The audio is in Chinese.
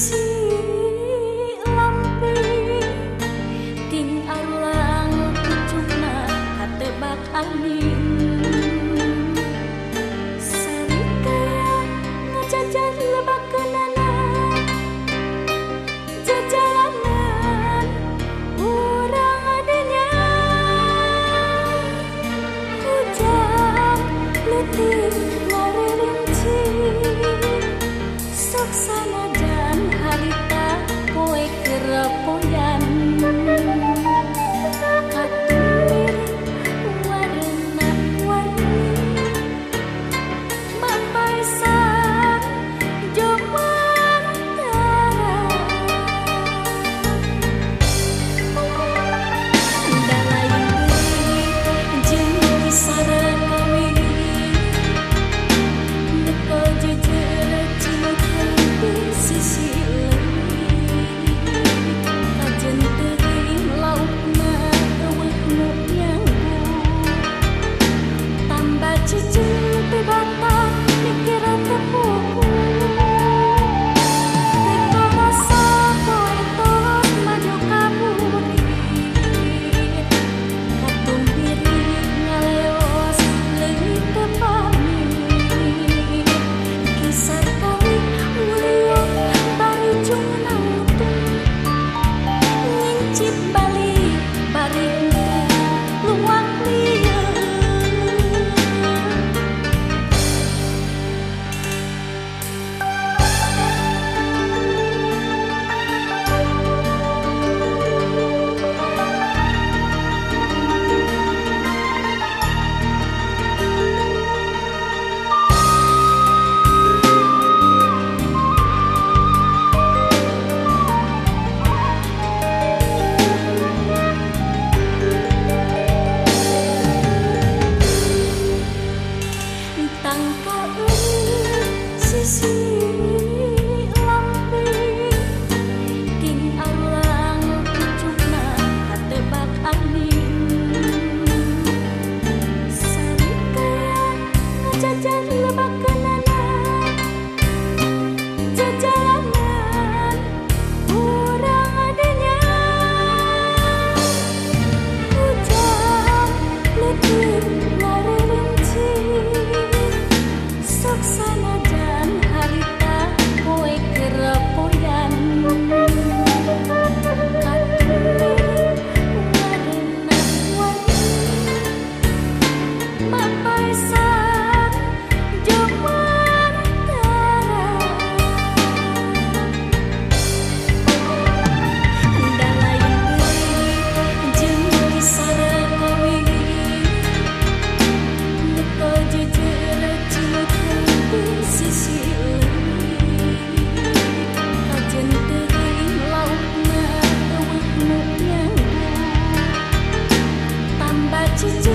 see. 我一心只想 to do.